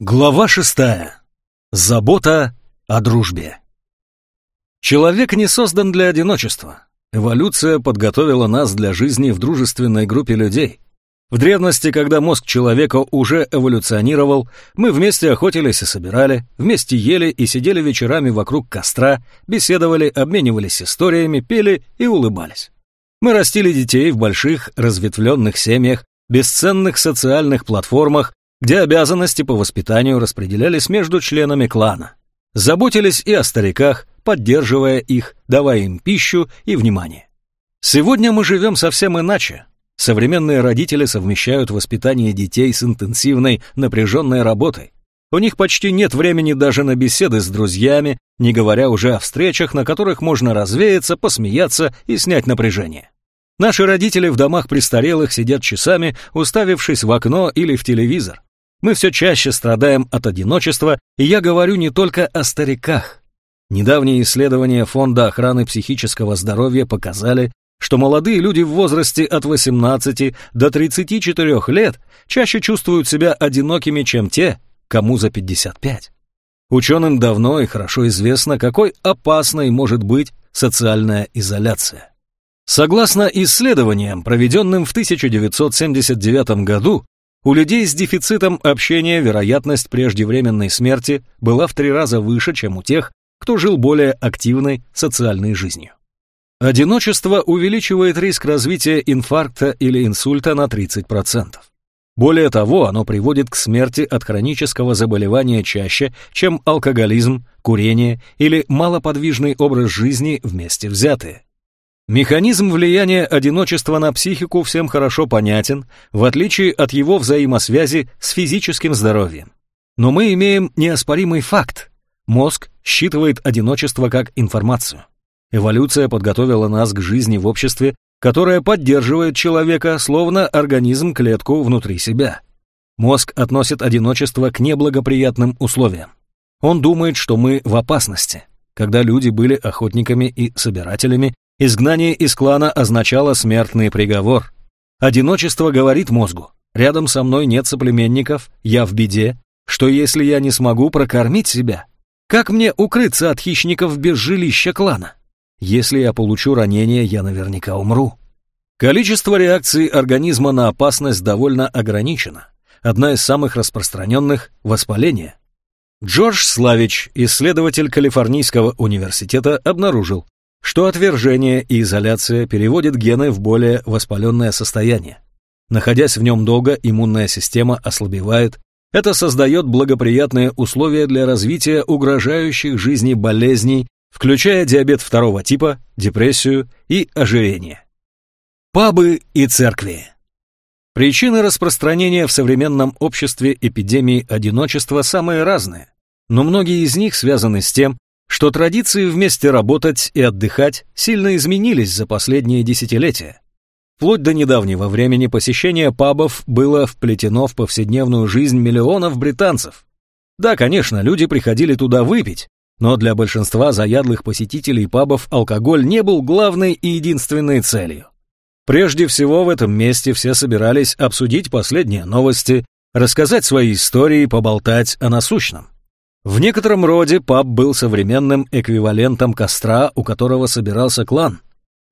Глава шестая. Забота о дружбе. Человек не создан для одиночества. Эволюция подготовила нас для жизни в дружественной группе людей. В древности, когда мозг человека уже эволюционировал, мы вместе охотились и собирали, вместе ели и сидели вечерами вокруг костра, беседовали, обменивались историями, пели и улыбались. Мы растили детей в больших разветвленных семьях, бесценных социальных платформах, где обязанности по воспитанию распределялись между членами клана. Заботились и о стариках, поддерживая их, давая им пищу и внимание. Сегодня мы живем совсем иначе. Современные родители совмещают воспитание детей с интенсивной, напряженной работой. У них почти нет времени даже на беседы с друзьями, не говоря уже о встречах, на которых можно развеяться, посмеяться и снять напряжение. Наши родители в домах престарелых сидят часами, уставившись в окно или в телевизор. Мы все чаще страдаем от одиночества, и я говорю не только о стариках. Недавние исследования Фонда охраны психического здоровья показали, что молодые люди в возрасте от 18 до 34 лет чаще чувствуют себя одинокими, чем те, кому за 55. Ученым давно и хорошо известно, какой опасной может быть социальная изоляция. Согласно исследованиям, проведенным в 1979 году, у людей с дефицитом общения вероятность преждевременной смерти была в три раза выше, чем у тех, кто жил более активной социальной жизнью. Одиночество увеличивает риск развития инфаркта или инсульта на 30%. Более того, оно приводит к смерти от хронического заболевания чаще, чем алкоголизм, курение или малоподвижный образ жизни вместе взятые. Механизм влияния одиночества на психику всем хорошо понятен, в отличие от его взаимосвязи с физическим здоровьем. Но мы имеем неоспоримый факт. Мозг считывает одиночество как информацию. Эволюция подготовила нас к жизни в обществе, которое поддерживает человека, словно организм клетку внутри себя. Мозг относит одиночество к неблагоприятным условиям. Он думает, что мы в опасности. Когда люди были охотниками и собирателями, Изгнание из клана означало смертный приговор. Одиночество говорит мозгу. Рядом со мной нет соплеменников, я в беде. Что если я не смогу прокормить себя? Как мне укрыться от хищников без жилища клана? Если я получу ранение, я наверняка умру. Количество реакций организма на опасность довольно ограничено. Одна из самых распространенных – воспаление. Джордж Славич, исследователь Калифорнийского университета, обнаружил, что отвержение и изоляция переводят гены в более воспаленное состояние. Находясь в нем долго, иммунная система ослабевает. Это создает благоприятные условия для развития угрожающих жизни болезней, включая диабет второго типа, депрессию и ожирение. Пабы и церкви. Причины распространения в современном обществе эпидемии одиночества самые разные, но многие из них связаны с тем, что традиции вместе работать и отдыхать сильно изменились за последние десятилетия. Вплоть до недавнего времени посещение пабов было вплетено в повседневную жизнь миллионов британцев. Да, конечно, люди приходили туда выпить, но для большинства заядлых посетителей пабов алкоголь не был главной и единственной целью. Прежде всего в этом месте все собирались обсудить последние новости, рассказать свои истории, поболтать о насущном. В некотором роде паб был современным эквивалентом костра, у которого собирался клан.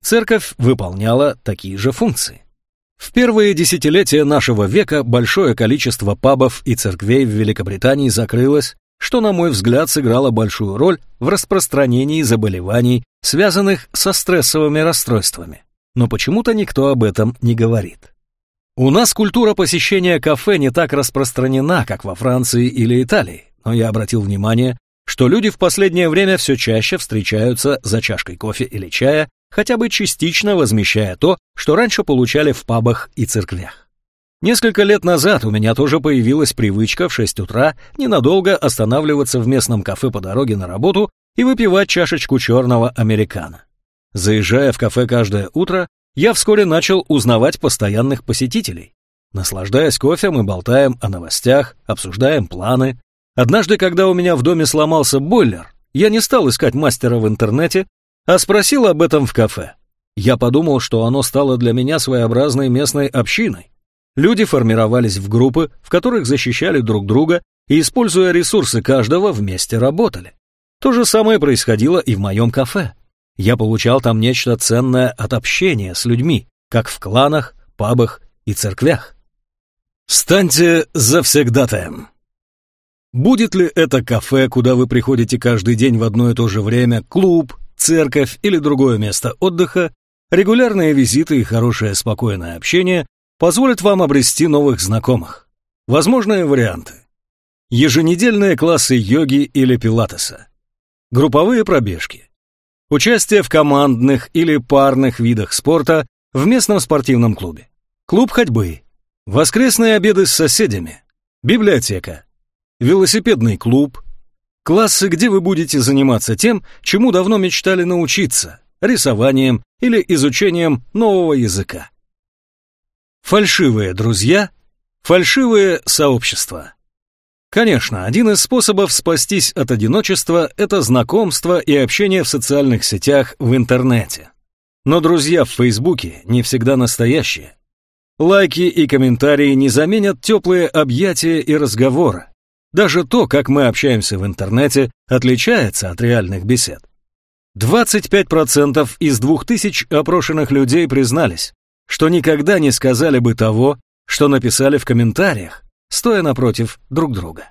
Церковь выполняла такие же функции. В первые десятилетия нашего века большое количество пабов и церквей в Великобритании закрылось, что, на мой взгляд, сыграло большую роль в распространении заболеваний, связанных со стрессовыми расстройствами. Но почему-то никто об этом не говорит. У нас культура посещения кафе не так распространена, как во Франции или Италии но я обратил внимание, что люди в последнее время все чаще встречаются за чашкой кофе или чая, хотя бы частично возмещая то, что раньше получали в пабах и церквях. Несколько лет назад у меня тоже появилась привычка в 6 утра ненадолго останавливаться в местном кафе по дороге на работу и выпивать чашечку черного американо. Заезжая в кафе каждое утро, я вскоре начал узнавать постоянных посетителей. Наслаждаясь кофе, мы болтаем о новостях, обсуждаем планы, Однажды, когда у меня в доме сломался бойлер, я не стал искать мастера в интернете, а спросил об этом в кафе. Я подумал, что оно стало для меня своеобразной местной общиной. Люди формировались в группы, в которых защищали друг друга, и, используя ресурсы каждого, вместе работали. То же самое происходило и в моем кафе. Я получал там нечто ценное от общения с людьми, как в кланах, пабах и церквях. Станьте завсегдатаем. Будет ли это кафе, куда вы приходите каждый день в одно и то же время, клуб, церковь или другое место отдыха, регулярные визиты и хорошее спокойное общение позволят вам обрести новых знакомых. Возможные варианты. Еженедельные классы йоги или пилатеса. Групповые пробежки. Участие в командных или парных видах спорта в местном спортивном клубе. Клуб ходьбы. Воскресные обеды с соседями. Библиотека. Велосипедный клуб. Классы, где вы будете заниматься тем, чему давно мечтали научиться, рисованием или изучением нового языка. Фальшивые друзья, фальшивые сообщества. Конечно, один из способов спастись от одиночества – это знакомство и общение в социальных сетях в интернете. Но друзья в Фейсбуке не всегда настоящие. Лайки и комментарии не заменят теплые объятия и разговоры. Даже то, как мы общаемся в интернете, отличается от реальных бесед. 25% из 2000 опрошенных людей признались, что никогда не сказали бы того, что написали в комментариях, стоя напротив друг друга.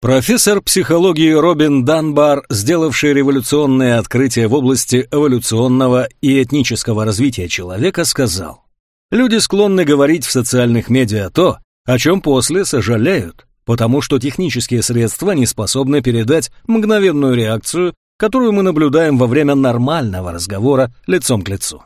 Профессор психологии Робин Данбар, сделавший революционные открытия в области эволюционного и этнического развития человека, сказал, «Люди склонны говорить в социальных медиа то, о чем после сожалеют, потому что технические средства не способны передать мгновенную реакцию, которую мы наблюдаем во время нормального разговора лицом к лицу.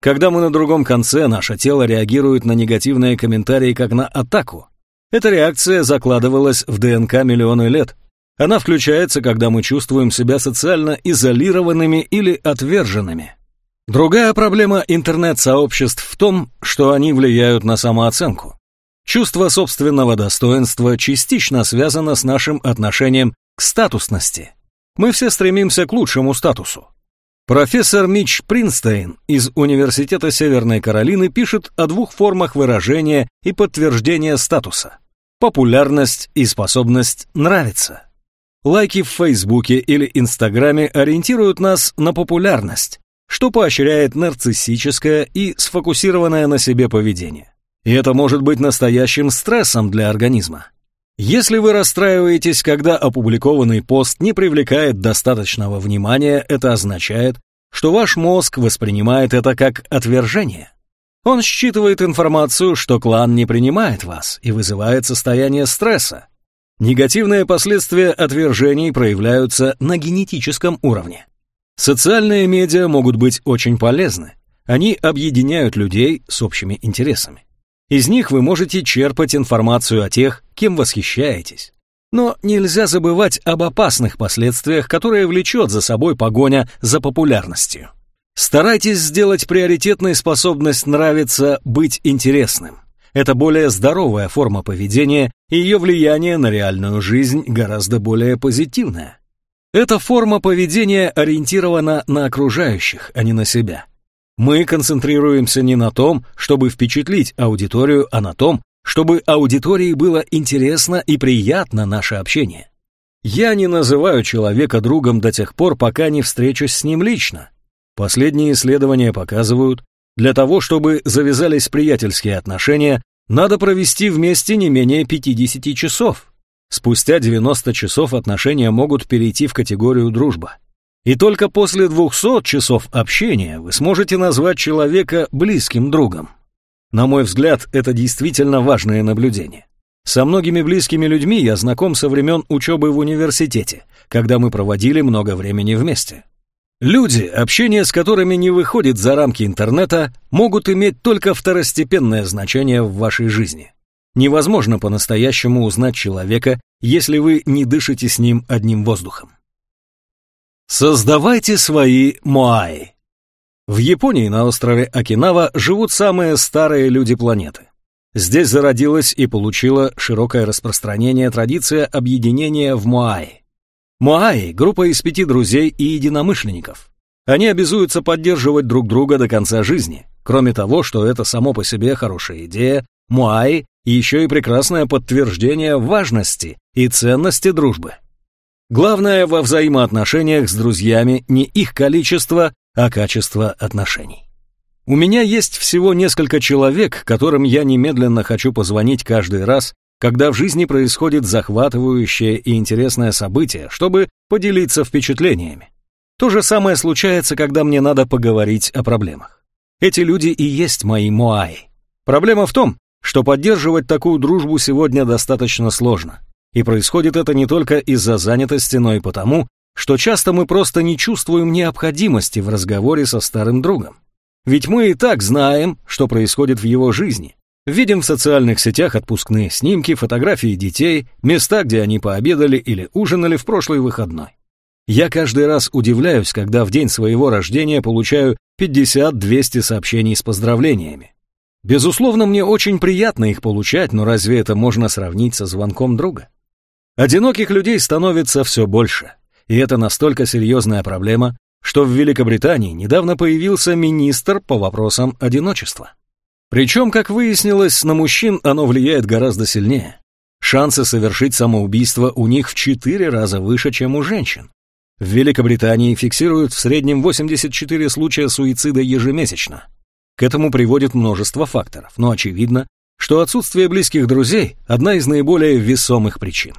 Когда мы на другом конце, наше тело реагирует на негативные комментарии как на атаку, эта реакция закладывалась в ДНК миллионы лет. Она включается, когда мы чувствуем себя социально изолированными или отверженными. Другая проблема интернет-сообществ в том, что они влияют на самооценку. Чувство собственного достоинства частично связано с нашим отношением к статусности. Мы все стремимся к лучшему статусу. Профессор Мич Принстейн из Университета Северной Каролины пишет о двух формах выражения и подтверждения статуса. Популярность и способность нравиться. Лайки в Фейсбуке или Инстаграме ориентируют нас на популярность, что поощряет нарциссическое и сфокусированное на себе поведение. И это может быть настоящим стрессом для организма. Если вы расстраиваетесь, когда опубликованный пост не привлекает достаточного внимания, это означает, что ваш мозг воспринимает это как отвержение. Он считывает информацию, что клан не принимает вас и вызывает состояние стресса. Негативные последствия отвержений проявляются на генетическом уровне. Социальные медиа могут быть очень полезны. Они объединяют людей с общими интересами. Из них вы можете черпать информацию о тех, кем восхищаетесь. Но нельзя забывать об опасных последствиях, которые влечет за собой погоня за популярностью. Старайтесь сделать приоритетной способность нравиться быть интересным. Это более здоровая форма поведения, и ее влияние на реальную жизнь гораздо более позитивное. Эта форма поведения ориентирована на окружающих, а не на себя. Мы концентрируемся не на том, чтобы впечатлить аудиторию, а на том, чтобы аудитории было интересно и приятно наше общение. Я не называю человека другом до тех пор, пока не встречусь с ним лично. Последние исследования показывают, для того, чтобы завязались приятельские отношения, надо провести вместе не менее 50 часов. Спустя 90 часов отношения могут перейти в категорию дружба. И только после 200 часов общения вы сможете назвать человека близким другом. На мой взгляд, это действительно важное наблюдение. Со многими близкими людьми я знаком со времен учебы в университете, когда мы проводили много времени вместе. Люди, общение с которыми не выходит за рамки интернета, могут иметь только второстепенное значение в вашей жизни. Невозможно по-настоящему узнать человека, если вы не дышите с ним одним воздухом. Создавайте свои моаи. В Японии на острове Окинава живут самые старые люди планеты. Здесь зародилась и получила широкое распространение традиция объединения в моаи. Моаи – группа из пяти друзей и единомышленников. Они обязуются поддерживать друг друга до конца жизни. Кроме того, что это само по себе хорошая идея, Муаи еще и прекрасное подтверждение важности и ценности дружбы. Главное во взаимоотношениях с друзьями не их количество, а качество отношений. У меня есть всего несколько человек, которым я немедленно хочу позвонить каждый раз, когда в жизни происходит захватывающее и интересное событие, чтобы поделиться впечатлениями. То же самое случается, когда мне надо поговорить о проблемах. Эти люди и есть мои моаи. Проблема в том, что поддерживать такую дружбу сегодня достаточно сложно. И происходит это не только из-за занятости, но и потому, что часто мы просто не чувствуем необходимости в разговоре со старым другом. Ведь мы и так знаем, что происходит в его жизни. Видим в социальных сетях отпускные снимки, фотографии детей, места, где они пообедали или ужинали в прошлый выходной. Я каждый раз удивляюсь, когда в день своего рождения получаю 50-200 сообщений с поздравлениями. Безусловно, мне очень приятно их получать, но разве это можно сравнить со звонком друга? Одиноких людей становится все больше, и это настолько серьезная проблема, что в Великобритании недавно появился министр по вопросам одиночества. Причем, как выяснилось, на мужчин оно влияет гораздо сильнее. Шансы совершить самоубийство у них в 4 раза выше, чем у женщин. В Великобритании фиксируют в среднем 84 случая суицида ежемесячно. К этому приводит множество факторов, но очевидно, что отсутствие близких друзей – одна из наиболее весомых причин.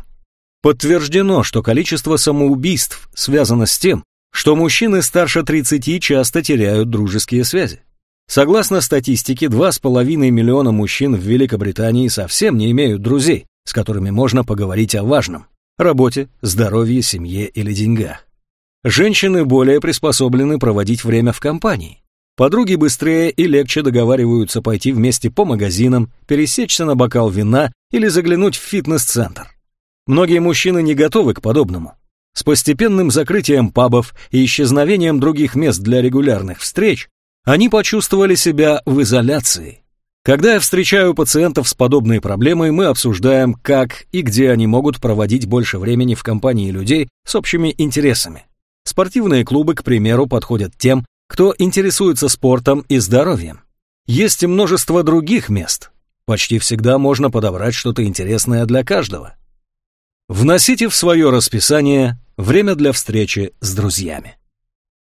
Подтверждено, что количество самоубийств связано с тем, что мужчины старше 30 часто теряют дружеские связи. Согласно статистике, 2,5 миллиона мужчин в Великобритании совсем не имеют друзей, с которыми можно поговорить о важном – работе, здоровье, семье или деньгах. Женщины более приспособлены проводить время в компании. Подруги быстрее и легче договариваются пойти вместе по магазинам, пересечься на бокал вина или заглянуть в фитнес-центр. Многие мужчины не готовы к подобному. С постепенным закрытием пабов и исчезновением других мест для регулярных встреч они почувствовали себя в изоляции. Когда я встречаю пациентов с подобной проблемой, мы обсуждаем, как и где они могут проводить больше времени в компании людей с общими интересами. Спортивные клубы, к примеру, подходят тем, кто интересуется спортом и здоровьем. Есть и множество других мест. Почти всегда можно подобрать что-то интересное для каждого. Вносите в свое расписание время для встречи с друзьями.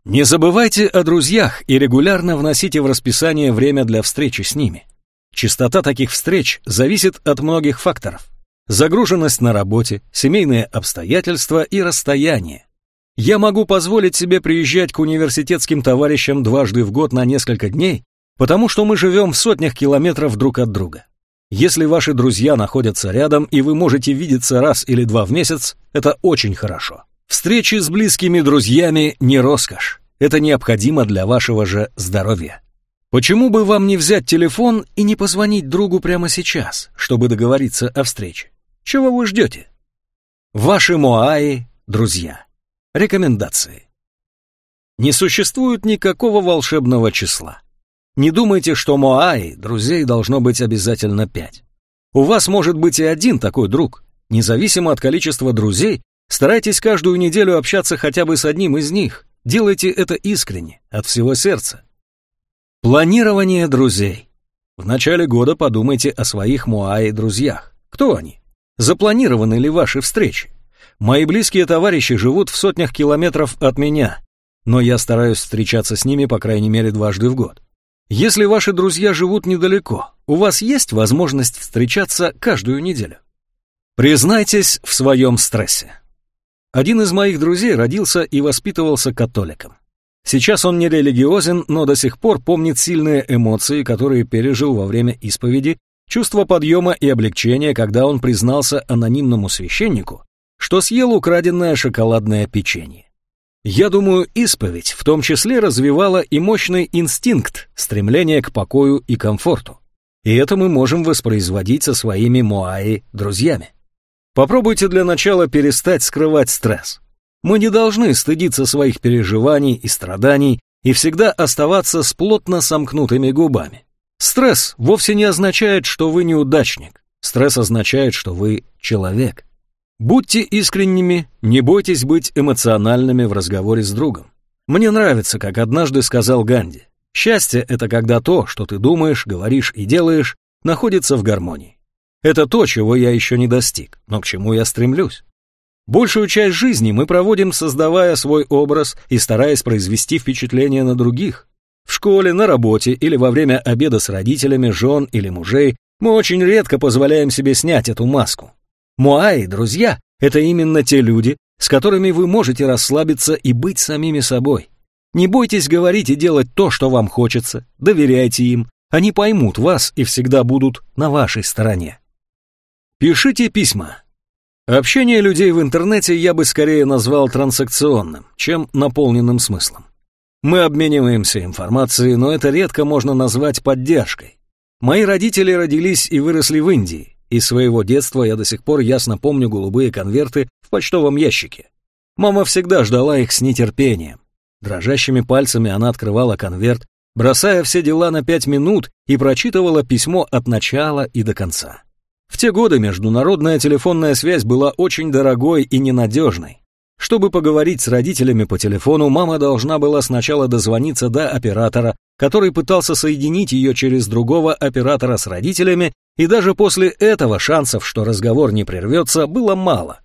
Не забывайте о друзьях и регулярно вносите в расписание время для встречи с ними. Частота таких встреч зависит от многих факторов. Загруженность на работе, семейные обстоятельства и расстояние. Я могу позволить себе приезжать к университетским товарищам дважды в год на несколько дней, потому что мы живем в сотнях километров друг от друга. Если ваши друзья находятся рядом и вы можете видеться раз или два в месяц, это очень хорошо. Встречи с близкими друзьями не роскошь. Это необходимо для вашего же здоровья. Почему бы вам не взять телефон и не позвонить другу прямо сейчас, чтобы договориться о встрече? Чего вы ждете? Ваши Моаи – друзья. Рекомендации. Не существует никакого волшебного числа. Не думайте, что Моаи друзей должно быть обязательно пять. У вас может быть и один такой друг. Независимо от количества друзей, старайтесь каждую неделю общаться хотя бы с одним из них. Делайте это искренне, от всего сердца. Планирование друзей. В начале года подумайте о своих Моаи друзьях. Кто они? Запланированы ли ваши встречи? Мои близкие товарищи живут в сотнях километров от меня, но я стараюсь встречаться с ними по крайней мере дважды в год. Если ваши друзья живут недалеко, у вас есть возможность встречаться каждую неделю. Признайтесь в своем стрессе. Один из моих друзей родился и воспитывался католиком. Сейчас он не религиозен, но до сих пор помнит сильные эмоции, которые пережил во время исповеди, чувство подъема и облегчения, когда он признался анонимному священнику, что съел украденное шоколадное печенье. Я думаю, исповедь в том числе развивала и мощный инстинкт, стремление к покою и комфорту. И это мы можем воспроизводить со своими Моаи-друзьями. Попробуйте для начала перестать скрывать стресс. Мы не должны стыдиться своих переживаний и страданий и всегда оставаться с плотно сомкнутыми губами. Стресс вовсе не означает, что вы неудачник. Стресс означает, что вы человек. Будьте искренними, не бойтесь быть эмоциональными в разговоре с другом. Мне нравится, как однажды сказал Ганди. Счастье — это когда то, что ты думаешь, говоришь и делаешь, находится в гармонии. Это то, чего я еще не достиг, но к чему я стремлюсь. Большую часть жизни мы проводим, создавая свой образ и стараясь произвести впечатление на других. В школе, на работе или во время обеда с родителями, жен или мужей мы очень редко позволяем себе снять эту маску. Муаи, друзья, это именно те люди, с которыми вы можете расслабиться и быть самими собой. Не бойтесь говорить и делать то, что вам хочется, доверяйте им, они поймут вас и всегда будут на вашей стороне. Пишите письма. Общение людей в интернете я бы скорее назвал транзакционным, чем наполненным смыслом. Мы обмениваемся информацией, но это редко можно назвать поддержкой. Мои родители родились и выросли в Индии. Из своего детства я до сих пор ясно помню голубые конверты в почтовом ящике. Мама всегда ждала их с нетерпением. Дрожащими пальцами она открывала конверт, бросая все дела на пять минут и прочитывала письмо от начала и до конца. В те годы международная телефонная связь была очень дорогой и ненадежной. Чтобы поговорить с родителями по телефону, мама должна была сначала дозвониться до оператора, который пытался соединить ее через другого оператора с родителями, и даже после этого шансов, что разговор не прервется, было мало.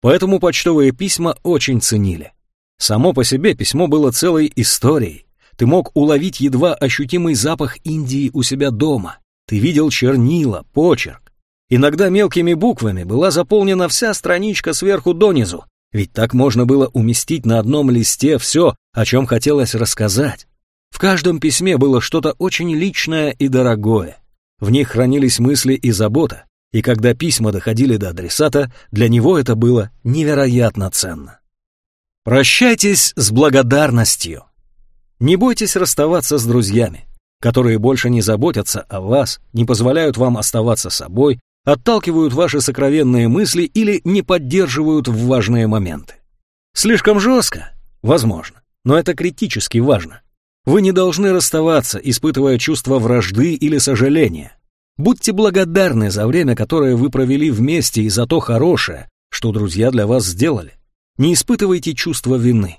Поэтому почтовые письма очень ценили. Само по себе письмо было целой историей. Ты мог уловить едва ощутимый запах Индии у себя дома. Ты видел чернила, почерк. Иногда мелкими буквами была заполнена вся страничка сверху донизу, ведь так можно было уместить на одном листе все, о чем хотелось рассказать. В каждом письме было что-то очень личное и дорогое. В них хранились мысли и забота, и когда письма доходили до адресата, для него это было невероятно ценно. Прощайтесь с благодарностью. Не бойтесь расставаться с друзьями, которые больше не заботятся о вас, не позволяют вам оставаться собой, отталкивают ваши сокровенные мысли или не поддерживают в важные моменты. Слишком жестко? Возможно, но это критически важно. Вы не должны расставаться, испытывая чувство вражды или сожаления. Будьте благодарны за время, которое вы провели вместе и за то хорошее, что друзья для вас сделали. Не испытывайте чувство вины.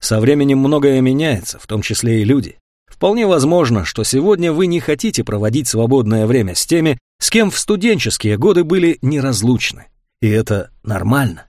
Со временем многое меняется, в том числе и люди. Вполне возможно, что сегодня вы не хотите проводить свободное время с теми, с кем в студенческие годы были неразлучны. И это нормально.